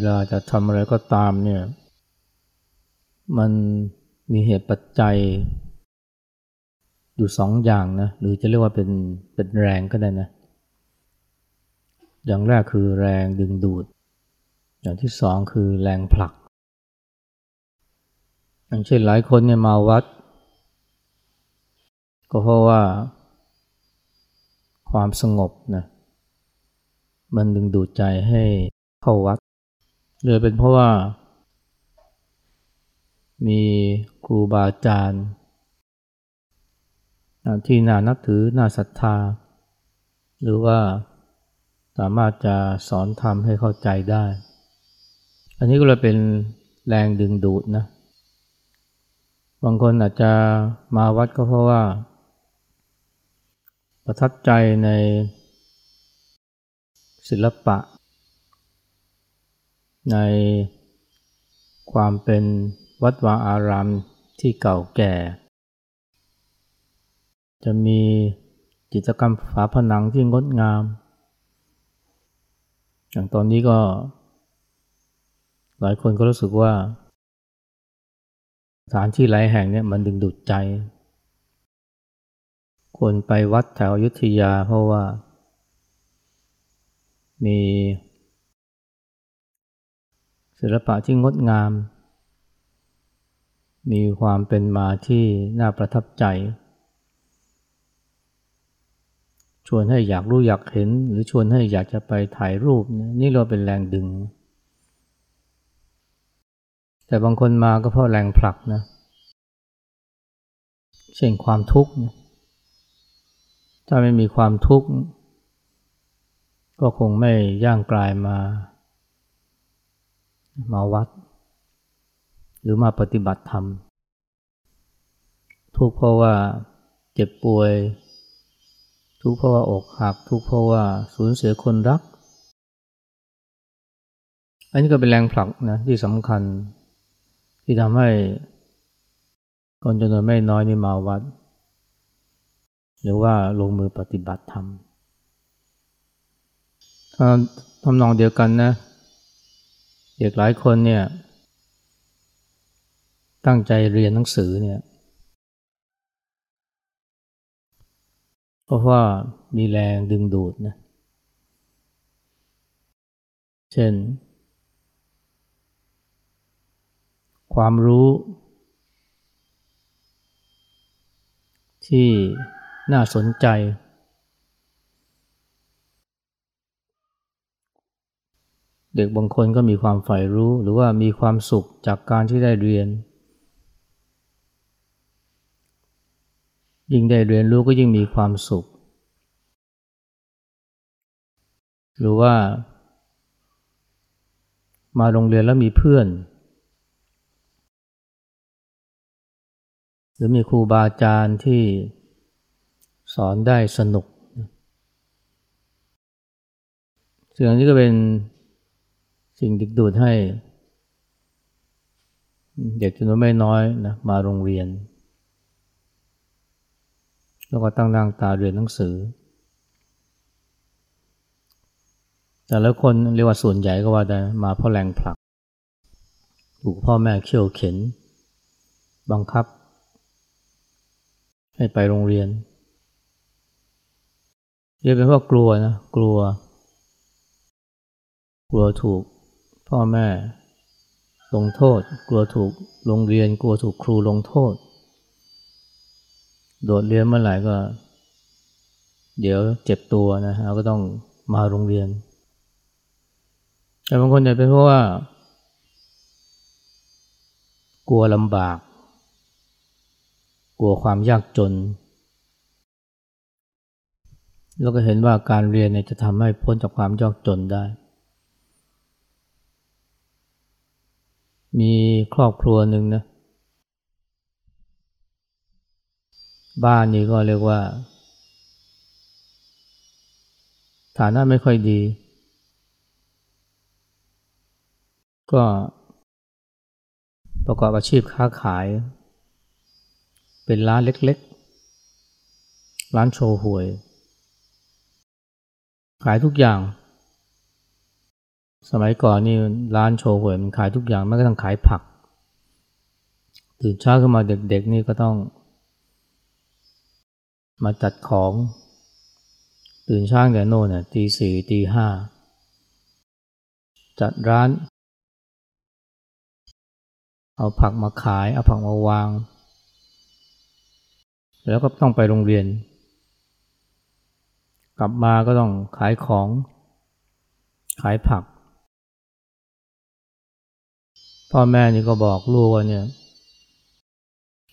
เวลาจะทำอะไรก็ตามเนี่ย มันมีเหตุปัจจัย อยู่สองอย่างนะหรือจะเรียกว่าเป็นเป็นแรงก็ได้นะ อย่างแรกคือแรงดึงดูด อย่างที่สองคือแรงผลัก อย่างเช่นหลายคนเนี่ยมาวัด ก็เพราะว่า ความสงบนะมันดึงดูดใจให้เข้าวัด เลยเป็นเพราะว่า มีครูบาอาจารย์ที่น่านับถือน่าศรัทธา หรือว่าสามารถจะสอนทำให้เข้าใจได้ อันนี้ก็เลยเป็นแรงดึงดูดนะ บางคนอาจจะมาวัดก็เพราะว่า ประทับใจในศิลปะ ในความเป็นวัดวาอารามที่เก่าแก่ จะมีกิจกรรมฝาผนังที่งดงาม อย่างตอนนี้ก็ หลายคนก็รู้สึกว่า สถานที่หลายแห่งเนี่ยมันดึงดูดใจ คนไปวัดแถวยุทธยาเพราะว่า มี ศิลปะที่งดงาม มีความเป็นมาที่น่าประทับใจ ชวนให้อยากรู้อยากเห็น หรือชวนให้อยากจะไปถ่ายรูป นี่เราเป็นแรงดึง แต่บางคนมาก็เพราะแรงผลักนะเช่นความทุกข์ถ้าไม่มีความทุกข์ก็คงไม่ย่างกลายมา มาวัด หรือมาปฏิบัติธรรม ทุกเพราะว่าเจ็บป่วย ทุกเพราะว่าอกหัก ทุกเพราะว่าสูญเสียคนรัก อันนี้ก็เป็นแรงผลักนะที่สำคัญ ที่ทำให้คนจำนวนไม่น้อยนี่มาวัด หรือว่าลงมือปฏิบัติธรรมทำนองเดียวกันนะ เด็กหลายคนเนี่ย ตั้งใจเรียนหนังสือเนี่ยเพราะว่ามีแรงดึงดูดนะ เช่น ความรู้ที่น่าสนใจ เด็กบางคนก็มีความใฝ่รู้หรือว่ามีความสุขจากการที่ได้เรียน ยิ่งได้เรียนรู้ก็ยิ่งมีความสุข หรือว่า มาโรงเรียนแล้วมีเพื่อน หรือมีครูบาอาจารย์ที่สอนได้สนุกสิ่งนี้ก็เป็น สิ่งดึกดูดให้ เด็กจำนวนไม่น้อยนะมาโรงเรียน แล้วก็ตั้งนางตาเรียนหนังสือ แต่และคนเรียกว่าส่วนใหญ่ก็ว่าได้มาเพราะแรงผลัก ถูกพ่อแม่เขี่ยวเข็น บังคับ ให้ไปโรงเรียนเรียกเป็นว่ากลัวนะกลัว กลัวถูก พ่อแม่ลงโทษ กลัวถูกโรงเรียน กลัวถูกครูลงโทษ โดดเรียนเมื่อไหร่ก็ เดี๋ยวเจ็บตัวนะเราก็ต้องมาโรงเรียน แต่บางคนเนี่ยเป็นเพราะว่า กลัวลำบาก กลัวความยากจน แล้วก็เห็นว่าการเรียนเนี่ยจะทำให้พ้นจากความยากจนได้ มีครอบครัวหนึ่งนะบ้านนี้ก็เรียกว่า ฐานะไม่ค่อยดี ก็ประกอบอาชีพค้าขาย เป็นร้านเล็กๆ ร้านโชว์หวย ขายทุกอย่าง สมัยก่อนนี่ร้านโชว์หวยมันขายทุกอย่างไม่ก็ต้องขายผัก ตื่นเช้าขึ้นมาเด็กๆนี่ก็ต้อง มาจัดของ ตื่นเช้าแต่โน่นน่ะตีสี่ตีห้าจัดร้าน เอาผักมาขาย เอาผักมาวาง แล้วก็ต้องไปโรงเรียน กลับมาก็ต้องขายของ ขายผัก พ่อแม่นี่ก็บอกลูกว่าเนี่ย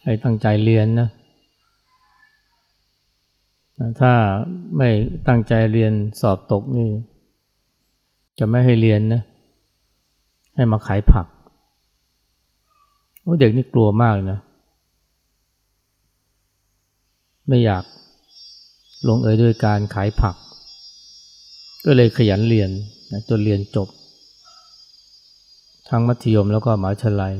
ให้ตั้งใจเรียนนะ ถ้าไม่ตั้งใจเรียนสอบตกนี่ จะไม่ให้เรียนนะ ให้มาขายผักโอ้เด็กนี่กลัวมากนะ ไม่อยากลงเอยด้วยการขายผัก ก็เลยขยันเรียนนะจนเรียนจบ ทั้งมัธยมแล้วก็มหาวิทยาลัย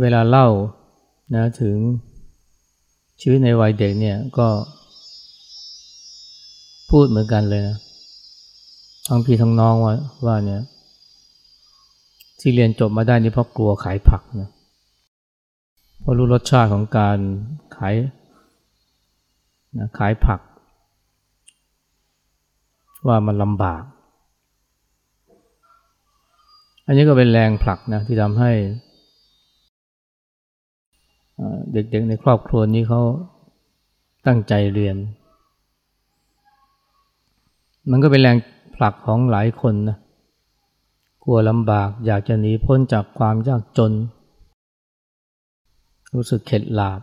เวลาเล่านะถึงชีวิตในวัยเด็กเนี่ยก็พูดเหมือนกันเลยนะทั้งพี่ทั้งน้องว่าว่าเนี่ยที่เรียนจบมาได้นี่เพราะกลัวขายผักนะเพราะรู้รสชาติของการขายนะขายผัก ว่ามันลำบาก อันนี้ก็เป็นแรงผลักนะที่ทำให้เด็กๆในครอบครัวนี้เขาตั้งใจเรียน มันก็เป็นแรงผลักของหลายคนนะกลัวลำบากอยากจะหนีพ้นจากความยากจน รู้สึกเข็ดหลาบ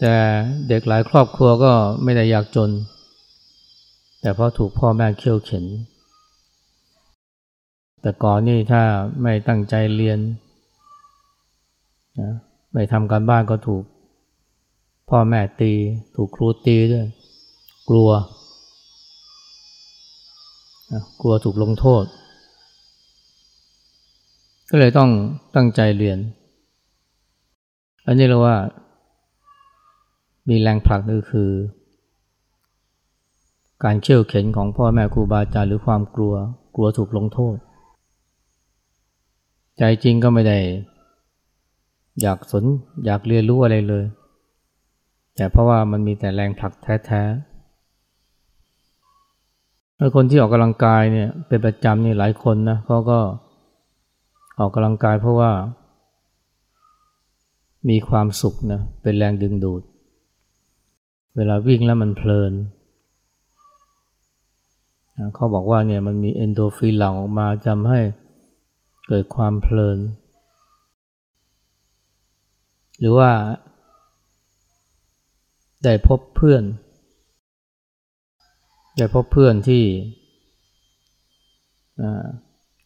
แต่เด็กหลายครอบครัวก็ไม่ได้อยากจน แต่เพราะถูกพ่อแม่เคี่ยวเข็น แต่ก่อนนี่ถ้าไม่ตั้งใจเรียนนะไม่ทำการบ้านก็ถูก พ่อแม่ตี ถูกครูตีด้วย กลัวนะกลัวถูกลงโทษ ก็เลยต้องตั้งใจเรียน อันนี้เราว่า มีแรงผลักก็คือ การเชี่ยวเข็นของพ่อแม่ครูบาอาจารย์หรือความกลัว กลัวถูกลงโทษ ใจจริงก็ไม่ได้ อยากสนอยากเรียนรู้อะไรเลย แต่เพราะว่ามันมีแต่แรงผลักแท้ๆคนที่ออกกำลังกายเนี่ยเป็นประจำนี่หลายคนนะเขาก็ออกกำลังกายเพราะว่า มีความสุขนะเป็นแรงดึงดูด เวลาวิ่งแล้วมันเพลินเขาบอกว่าเนี่ยมันมีเอนโดฟินหลั่งออกมาทำให้ เกิดความเพลิน หรือว่า ได้พบเพื่อน ได้พบเพื่อนที่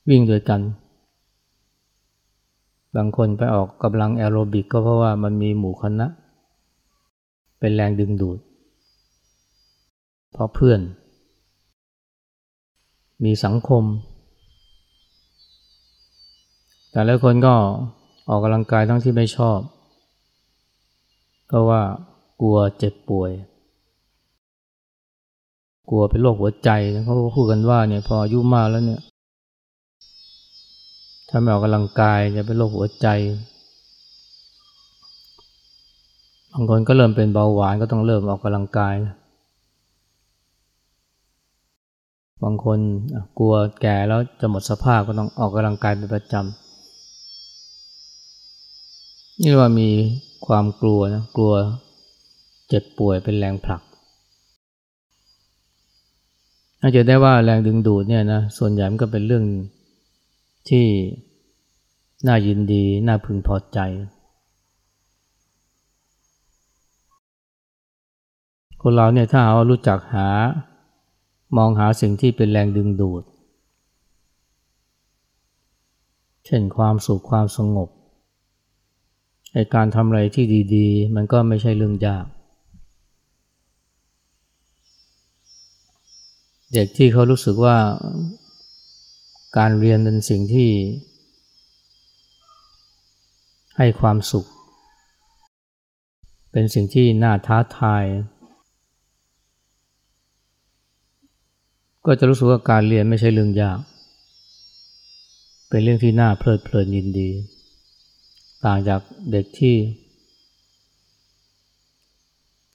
วิ่งด้วยกัน บางคนไปออกกำลังแอโรบิกก็เพราะว่ามันมีหมู่คณะ เป็นแรงดึงดูด เพราะเพื่อน มีสังคม แต่หลายคนก็ออกกำลังกายทั้งที่ไม่ชอบก็ว่ากลัวเจ็บป่วย กลัวเป็นโรคหัวใจเขาพูดกันว่าเนี่ยพออายุมากแล้วเนี่ย ถ้าไม่ออกกำลังกายจะเป็นโรคหัวใจบางคนก็เริ่มเป็นเบาหวานก็ต้องเริ่มออกกำลังกายบางคนกลัวแก่แล้วจะหมดสภาพก็ต้องออกกำลังกายเป็นประจำ นี่ว่ามีความกลัวนะกลัวเจ็บป่วยเป็นแรงผลักอาจจะได้ว่าแรงดึงดูดเนี่ยนะส่วนใหญ่มันก็เป็นเรื่องที่น่ายินดีน่าพึงพอใจ คนเราเนี่ยถ้าเรารู้จักหามองหาสิ่งที่เป็นแรงดึงดูด เช่นความสุขความสงบ ในการทำอะไรที่ดีๆ มันก็ไม่ใช่เรื่องยาก เด็กที่เขารู้สึกว่าการเรียนเป็นสิ่งที่ ให้ความสุข เป็นสิ่งที่น่าท้าทาย ก็จะรู้สึกว่าการเรียนไม่ใช่เรื่องยาก เป็นเรื่องที่น่าเพลิดเพลินยินดี ต่างจากเด็กที่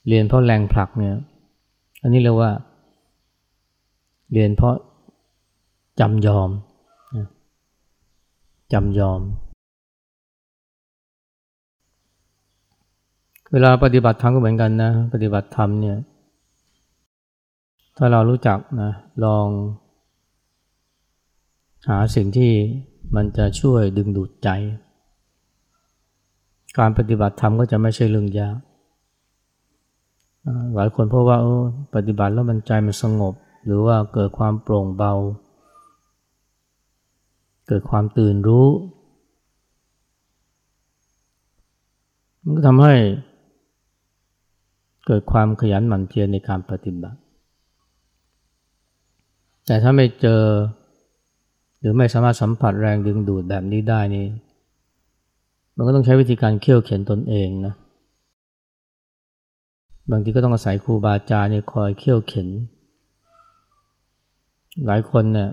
เรียนเพราะแรงผลักเนี่ย อันนี้เรียกว่า เรียนเพราะจำยอมจำยอม เวลาปฏิบัติธรรมก็เหมือนกันนะ ปฏิบัติธรรมเนี่ย ถ้าเรารู้จักนะลอง หาสิ่งที่มันจะช่วยดึงดูดใจ การปฏิบัติธรรมก็จะไม่ใช่เรื่องยากหลายคนเพราะว่าปฏิบัติแล้วมันใจมันสงบ หรือว่าเกิดความโปร่งเบา เกิดความตื่นรู้ มันก็ทำให้เกิดความขยันหมั่นเพียรในการปฏิบัติ แต่ถ้าไม่เจอ หรือไม่สามารถสัมผัสแรงดึงดูดแบบนี้ได้นี่ มันก็ต้องใช้วิธีการเขี่ยวเข็นตนเองนะ บางทีก็ต้องอาศัยครูบาอาจารย์คอยเขี่ยวเข็น หลายคนเนี่ย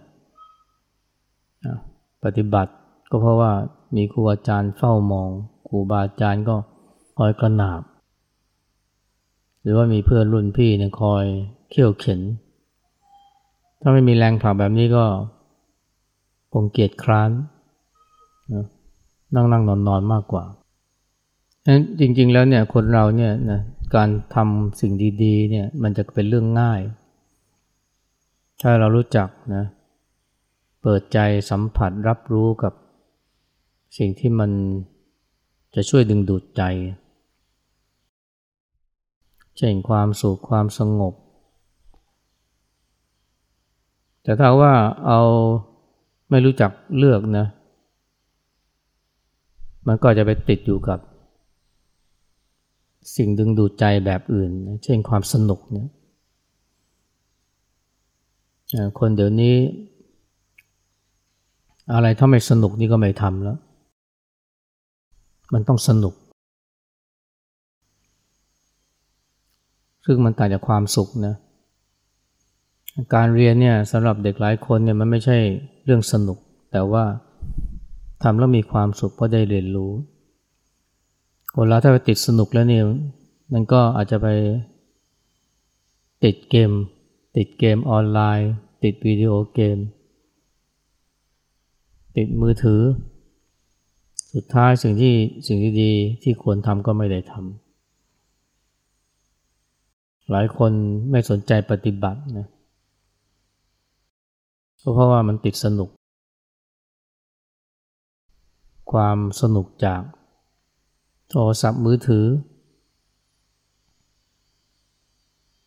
ปฏิบัติก็เพราะว่ามีครูอาจารย์เฝ้ามองครูบาอาจารย์ก็คอยกระนาบ หรือว่ามีเพื่อนรุ่นพี่เนี่ยคอยเขี่ยวเข็น ถ้าไม่มีแรงผลักแบบนี้ก็คงเกียจคร้านนั่ นั่งนั่งนอนนอนมากกว่าฉะนั้นจริง ๆ แล้วเนี่ยคนเราเนี่ยนะการทำสิ่งดีๆเนี่ยมันจะเป็นเรื่องง่าย ถ้าเรารู้จักนะเปิดใจสัมผัสรับรู้กับสิ่งที่มันจะช่วยดึงดูดใจ เช่นความสุขความสงบ แต่ถ้าว่าเอาไม่รู้จักเลือกนะ มันก็จะไปติดอยู่กับ สิ่งดึงดูดใจแบบอื่น เช่นความสนุกเนี่ยคนเดี๋ยวนี้ อะไรถ้าไม่สนุกนี่ก็ไม่ทำแล้ว มันต้องสนุก ซึ่งมันต่างจากความสุขนะการเรียนเนี่ยสำหรับเด็กหลายคนเนี่ยมันไม่ใช่เรื่องสนุก แต่ว่า ทำแล้วมีความสุขเพราะได้เรียนรู้ คนเราถ้าไปติดสนุกแล้วเนี่ยมันก็อาจจะไปติดเกม ติดเกมออนไลน์ ติดวิดีโอเกม ติดมือถือ สุดท้ายสิ่งที่สิ่งที่ดีที่ควรทำก็ไม่ได้ทำหลายคนไม่สนใจปฏิบัตินะเพราะว่ามันติดสนุก ความสนุกจากโทรศัพท์มือถือ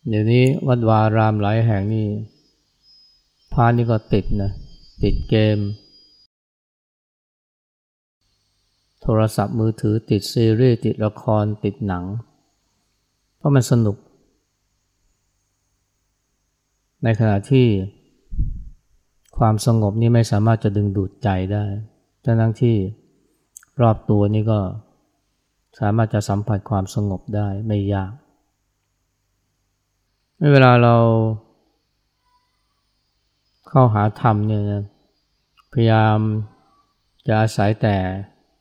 เดี๋ยวนี้วัดวารามหลายแห่งนี่พานี่ก็ติดนะ ติดเกม โทรศัพท์มือถือติดซีรีส์ติดละครติดหนัง เพราะมันสนุก ในขณะที่ความสงบนี่ไม่สามารถจะดึงดูดใจได้ทั้งที่ รอบตัวนี่ก็สามารถจะสัมผัสความสงบได้ไม่ยาก เวลาเรา เข้าหาธรรมเนี่ยพยายามจะอาศัยแต่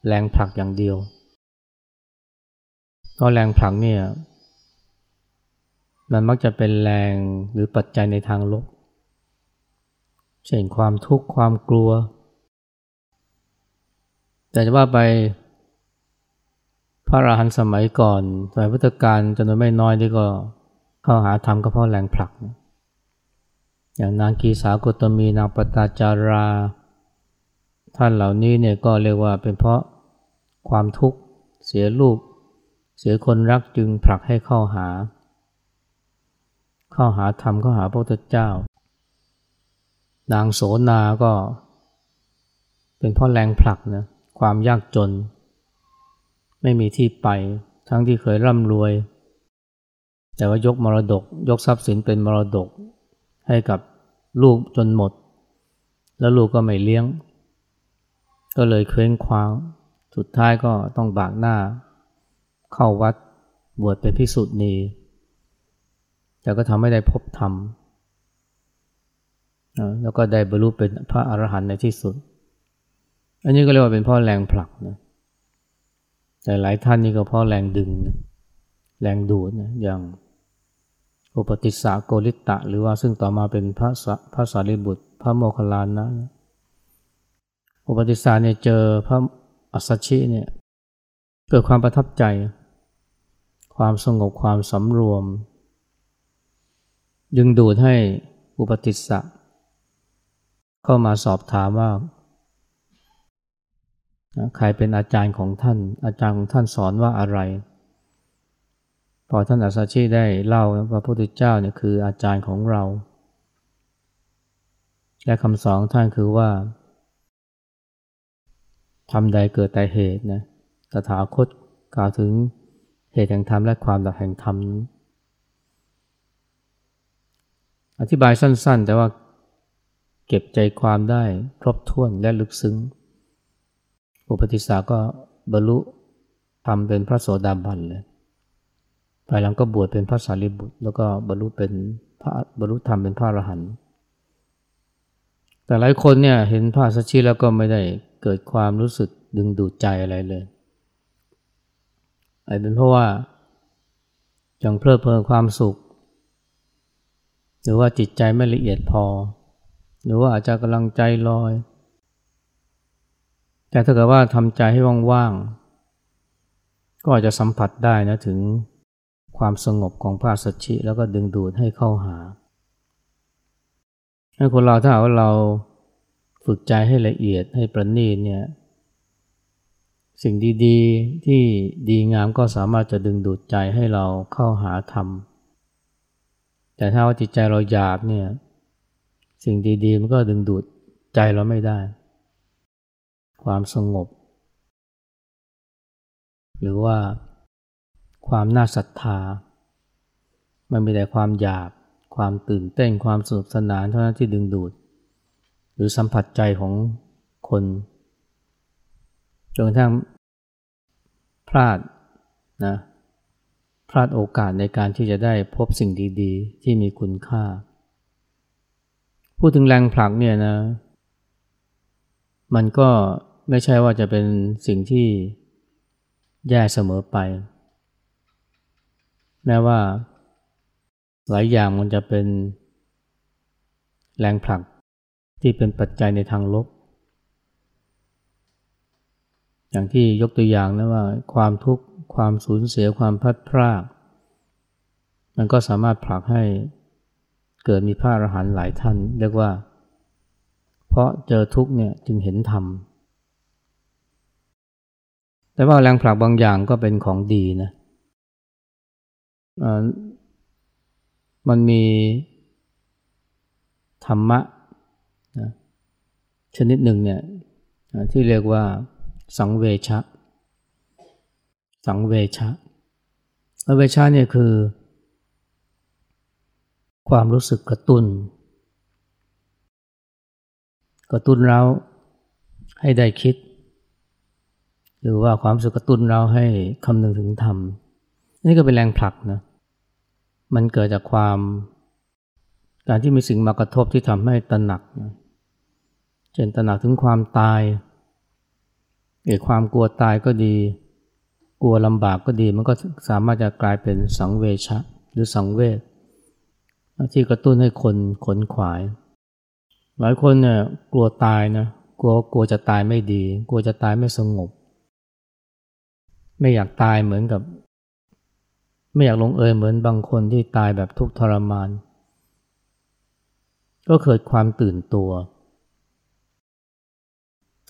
แรงผลักอย่างเดียวก็แรงผลักเนี่ยมันมักจะเป็นแรงหรือปัจจัยในทางลบ เช่นความทุกข์ความกลัว แต่จะว่าไปพระอรหันต์สมัยก่อนสมัยพุทธกาลจำนวนไม่น้อยที่ก็เข้าหาธรรมก็เพราะแรงผลัก อย่างนางกีสากตมีนางปตาจารา ท่านเหล่านี้เนี่ยก็เรียกว่าเป็นเพราะความทุกข์เสียลูก เสียคนรักจึงผลักให้เข้าหา เข้าหาธรรมเข้าหาพระพุทธเจ้า นางโสนาก็เป็นเพราะแรงผลักนะ ความยากจน ไม่มีที่ไปทั้งที่เคยร่ำรวย แต่ว่ายกมรดก ยกทรัพย์สินเป็นมรดก ให้กับลูกจนหมด แล้วลูกก็ไม่เลี้ยง ก็เลยเคว้งคว้างสุดท้ายก็ต้องบากหน้า เข้าวัดบวชเป็นพิสุทธิ์นีแต่ก็ทำไม่ได้พบธรรมแล้วก็ได้บรรลุเป็นพระอรหันต์ในที่สุด อันนี้ก็เรียกว่าเป็นพ่อแรงผลักนะแต่หลายท่านนี่ก็พ่อแรงดึงนะแรงดูดนะอย่างอุปติสสะโกริตะ หรือว่าซึ่งต่อมาเป็นพระพระสารีบุตร พระโมคคัลลานะอุปติสสะเนี่ยเจอพระอัสสชิเนี่ยเกิดความประทับใจ ความสงบความสำรวม ดึงดูดให้อุปติสสะเข้ามาสอบถามว่า ใครเป็นอาจารย์ของท่าน อาจารย์ของท่านสอนว่าอะไร พอท่านอัสชิได้เล่าว่าพระพุทธเจ้าเนี่ยคืออาจารย์ของเรา และคำสอนท่านคือว่าทำใดเกิดแต่เหตุนะตถาคตกล่าวถึงเหตุแห่งธรรมและความดับแห่งธรรมอธิบายสั้นๆ แต่ว่าเก็บใจความได้ครบถ้วนและลึกซึ้ง อุปติสาก็บรรลุทำเป็นพระโสดาบันเลยภายหลังก็บวชเป็นพระสารีบุตร แล้วก็บรรลุเป็นพระบรรลุธรรมเป็นพระอรหันต์แต่หลายคนเนี่ยเห็นพระสัชชีแล้วก็ไม่ได้เกิดความรู้สึกดึงดูดใจอะไรเลยอาจเป็นเพราะว่ายังเพลิดเพลินความสุข หรือว่าจิตใจไม่ละเอียดพอ หรือว่าอาจจะกำลังใจลอย แต่ถ้าเกิดว่าทำใจให้ว่างๆ ก็อาจจะสัมผัสได้นะถึงความสงบของพระสัชชิแล้วก็ดึงดูดให้เข้าหาให้คนเราถ้าว่าเราฝึกใจให้ละเอียดให้ประณีตเนี่ยสิ่งดีๆ ที่ดีงามก็สามารถจะดึงดูดใจให้เราเข้าหาธรรม แต่ถ้าว่าจิตใจเราหยาบเนี่ยสิ่งดีๆ มันก็ดึงดูดใจเราไม่ได้ ความสงบ หรือว่าความน่าศรัทธา มันมีแต่ความหยาบ ความตื่นเต้น ความสนุกสนานเท่านั้นที่ดึงดูด หรือสัมผัสใจของคนจนกระทั่งพลาดนะพลาดโอกาสในการที่จะได้พบสิ่งดีๆ ที่มีคุณค่า พูดถึงแรงผลักเนี่ยนะ มันก็ ไม่ใช่ว่าจะเป็นสิ่งที่แย่เสมอไป แม้ว่า หลายอย่างมันจะเป็นแรงผลักที่เป็นปัจจัยในทางลบ อย่างที่ยกตัวอย่างนะว่าความทุกข์ความสูญเสียความพัดพราก มันก็สามารถผลักให้เกิดมีพระอรหันต์หลายท่าน เรียกว่า เพราะเจอทุกข์เนี่ยจึงเห็นธรรม แต่ว่าแรงผลักบางอย่างก็เป็นของดีนะมันมีธรรมะนะชนิดหนึ่งเนี่ยที่เรียกว่าสังเวชะ สังเวชะเวชะเนี่ยคือ ความรู้สึกกระตุน้น กระตุ้นเราให้ได้คิด หรือว่าความรู้สึกกระตุ้นเราให้คำนึงถึงธรรมนี่ก็เป็นแรงผลักนะมันเกิดจากความการที่มีสิ่งมากระทบที่ทำให้ตระหนักนะเช่นตระหนักถึงความตายเกิดความกลัวตายก็ดี กลัวลำบากก็ดี มันก็สามารถจะกลายเป็นสังเวชะหรือสังเวชที่กระตุ้นให้คนขนขวาย หลายคนเนี่ยกลัวตายนะกลัวกลัวจะตายไม่ดี กลัวจะตายไม่สงบ ไม่อยากตายเหมือนกับ ไม่อยากลงเอยเหมือนบางคนที่ตายแบบทุกข์ทรมาน ก็เกิดความตื่นตัว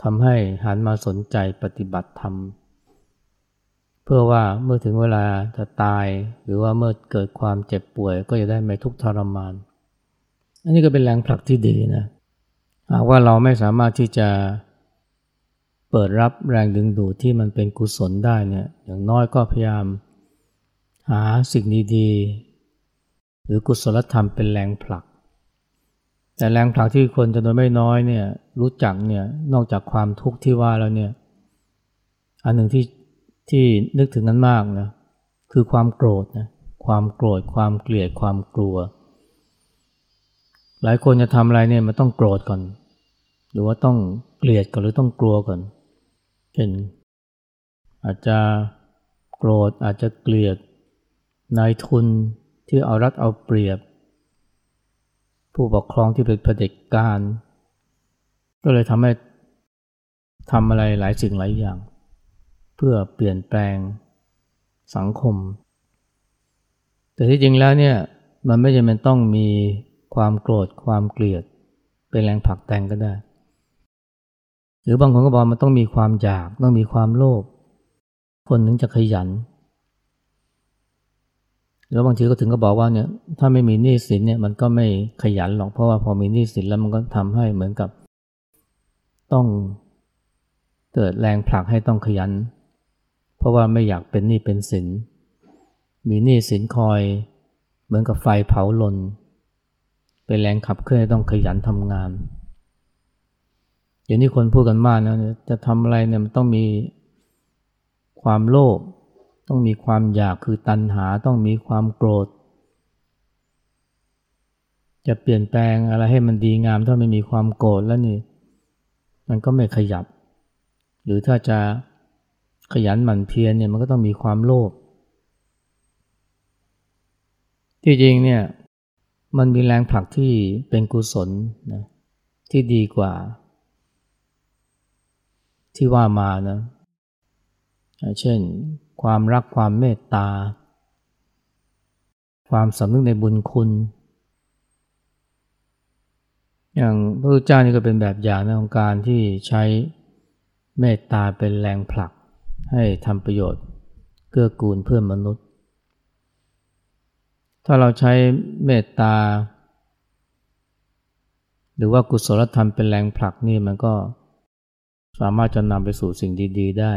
ทำให้หันมาสนใจปฏิบัติธรรม เพื่อว่าเมื่อถึงเวลาจะตาย หรือว่าเมื่อเกิดความเจ็บป่วย ก็จะได้ไม่ทุกข์ทรมาน อันนี้ก็เป็นแรงผลักที่ดีนะหากว่าเราไม่สามารถที่จะ เปิดรับแรงดึงดูดที่มันเป็นกุศลได้เนี่ยอย่างน้อยก็พยายาม หาสิ่งดีๆหรือกุศลธรรมเป็นแรงผลัก แต่แรงผลักที่คนจำนวนไม่น้อยเนี่ยรู้จักเนี่ยนอกจากความทุกข์ที่ว่าแล้วเนี่ยอันหนึ่งที่ที่นึกถึงนั้นมากนะคือความโกรธนะความโกรธความเกลียดความกลัวหหลายคนจะทำอะไรเนี่ยมันต้องโกรธก่อน หรือว่าต้องเกลียดก่อนหรือต้องกลัวก่อน เช่นอาจจะโกรธอาจจะเกลียดนายทุนที่เอารัดเอาเปรียบ ผู้ปกครองที่เป็นเผด็จการ ก็เลยทำให้ทำอะไรหลายสิ่งหลายอย่าง เพื่อเปลี่ยนแปลงสังคม แต่ที่จริงแล้วเนี่ยมันไม่จำเป็นต้องมีความโกรธความเกลียด เป็นแรงผลักดันก็ได้ หรือบางคนก็บอกมันต้องมีความอยากต้องมีความโลภคนถึงจะขยัน แล้วบางทีก็ถึงก็บอกว่าเนี่ยถ้าไม่มีหนี้สินเนี่ยมันก็ไม่ขยันหรอกเพราะว่าพอมีหนี้สินแล้วมันก็ทำให้เหมือนกับ ต้องเกิดแรงผลักให้ต้องขยัน เพราะว่าไม่อยากเป็นหนี้เป็นสิน มีหนี้สินคอย เหมือนกับไฟเผาลน เป็นแรงขับเคลื่อนให้ต้องขยันทำงาน อย่างนี้คนพูดกันมากนะจะทำอะไรเนี่ยมันต้องมีความโลภต้องมีความอยากคือตัณหาต้องมีความโกรธ จะเปลี่ยนแปลงอะไรให้มันดีงามถ้าไม่มีความโกรธแล้วนี่ มันก็ไม่ขยับ หรือถ้าจะขยันหมั่นเพียรเนี่ยมันก็ต้องมีความโลภที่จริงเนี่ยมันมีแรงผลักที่เป็นกุศลนะที่ดีกว่า ที่ว่ามานะ เช่น ความรักความเมตตา ความสำนึกในบุญคุณ อย่างพระพุทธเจ้านี่ก็เป็นแบบอย่างในของการที่ใช้เมตตาเป็นแรงผลัก ให้ทำประโยชน์เกื้อกูลเพื่อนมนุษย์ ถ้าเราใช้เมตตา หรือว่ากุศลธรรมเป็นแรงผลักนี่มันก็ สามารถจะนำไปสู่สิ่งดี ๆ ได้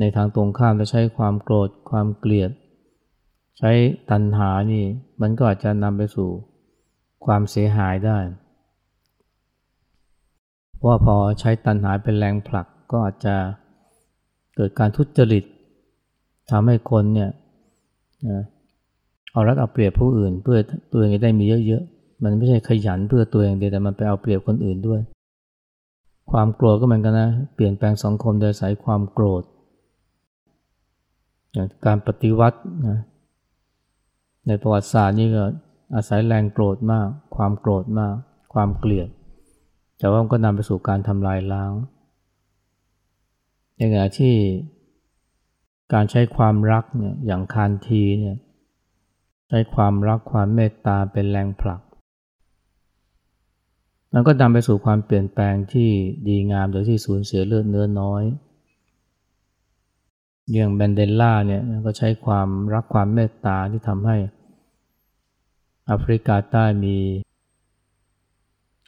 ในทางตรงข้ามจะใช้ความโกรธความเกลียด ใช้ตัณหานี่มันก็อาจจะนำไปสู่ความเสียหายได้ว่าพอใช้ตัณหาเป็นแรงผลักก็อาจจะเกิดการทุจริตทำให้คนเนี่ยเอารัดเอาเปรียบผู้อื่น เพื่อตัวเองจะได้มีเยอะๆ มันไม่ใช่ขยันเพื่อตัวเองเดียวแต่มันไปเอาเปรียบคนอื่นด้วย ความโกรธก็เหมือนกันนะ เปลี่ยนแปลงสังคมโดยสายความโกรธ อย่างการปฏิวัตินะในประวัติศาสตร์นี่ก็อาศัยแรงโกรธมาก ความโกรธมาก ความเกลียด แต่ว่ามันก็นำไปสู่การทำลายล้างอย่างที่การใช้ความรักเนี่ยอย่างคานทีเนี่ยใช้ความรักความเมตตาเป็นแรงผลัก มันก็นำไปสู่ความเปลี่ยนแปลงที่ดีงามโดยที่สูญเสียเลือดเนื้อน้อยอย่างแบนเดลล่าเนี่ยก็ใช้ความรักความเมตตาที่ทำให้แอฟริกาใต้มี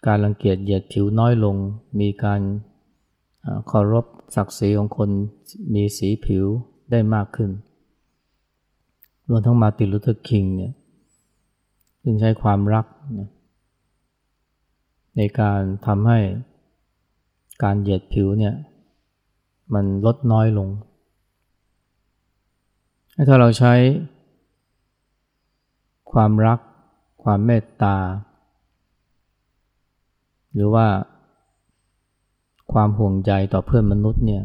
การรังเกียจเหยียดผิวน้อยลง มีการเคารพศักดิ์ศรีของคนมีสีผิวได้มากขึ้น รวมทั้งมาติลุเทอร์คิงเนี่ยจึงใช้ความรัก ในการทำให้การเหยียดผิวเนี่ยมันลดน้อยลง ถ้าเราใช้ ความรัก ความเมตตา หรือว่าความห่วงใยต่อเพื่อนมนุษย์เนี่ย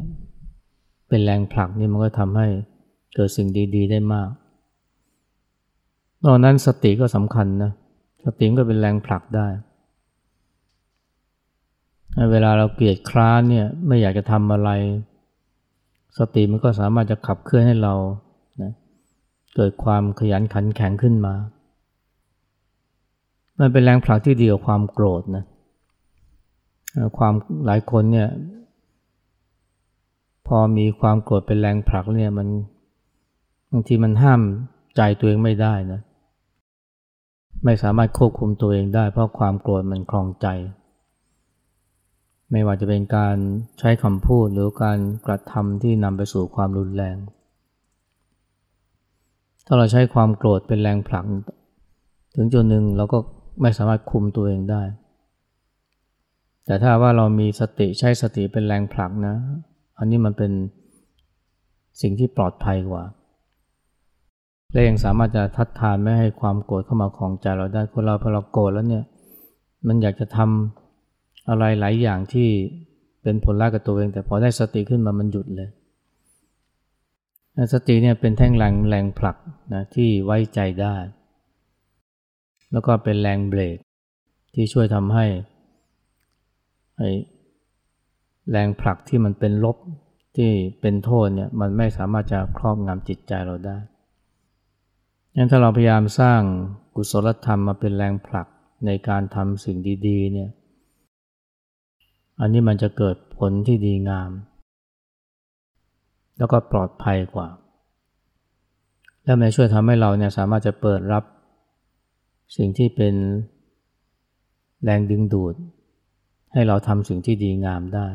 เป็นแรงผลักนี่มันก็ทำให้เกิดสิ่งดีๆได้มาก นอกนั้นสติก็สำคัญนะ สติก็เป็นแรงผลักได้ เวลาเราเกลียดคร้านเนี่ยไม่อยากจะทำอะไร สติมันก็สามารถจะขับเคลื่อนให้เรานะเกิดความขยันขันแข็งขึ้นมา มันเป็นแรงผลักที่ดีกว่าความโกรธนะความหลายคนเนี่ย พอมีความโกรธเป็นแรงผลักเนี่ยมันบางทีมันห้ามใจตัวเองไม่ได้นะ ไม่สามารถควบคุมตัวเองได้ เพราะความโกรธมันคลองใจ ไม่ว่าจะเป็นการใช้คำพูดหรือการกระทำที่นำไปสู่ความรุนแรง ถ้าเราใช้ความโกรธเป็นแรงผลัก ถึงจุดหนึ่งเราก็ไม่สามารถคุมตัวเองได้ แต่ถ้าว่าเรามีสติใช้สติเป็นแรงผลักนะ อันนี้มันเป็นสิ่งที่ปลอดภัยกว่า และยังสามารถจะทัดทานไม่ให้ความโกรธเข้ามาของใจเราได้คนเราพอเราโกรธแล้วเนี่ย มันอยากจะทำ อะไรหลายอย่างที่เป็นผลร้ายกับตัวเอง แต่พอได้สติขึ้นมามันหยุดเลย สติเนี่ยเป็นแท่งแรงแรงผลักนะที่ไว้ใจได้ แล้วก็เป็นแรงเบรกที่ช่วยทำให้แรงผลักที่มันเป็นลบที่เป็นโทษเนี่ยมันไม่สามารถจะครอบงำจิตใจเราได้งั้นถ้าเราพยายามสร้างกุศลธรรมมาเป็นแรงผลักในการทำสิ่งดีๆเนี่ย อันนี้มันจะเกิดผลที่ดีงาม แล้วก็ปลอดภัยกว่า และมันช่วยทำให้เราเนี่ยสามารถจะเปิดรับ สิ่งที่เป็นแรงดึงดูด ให้เราทำสิ่งที่ดีงามได้